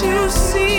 to see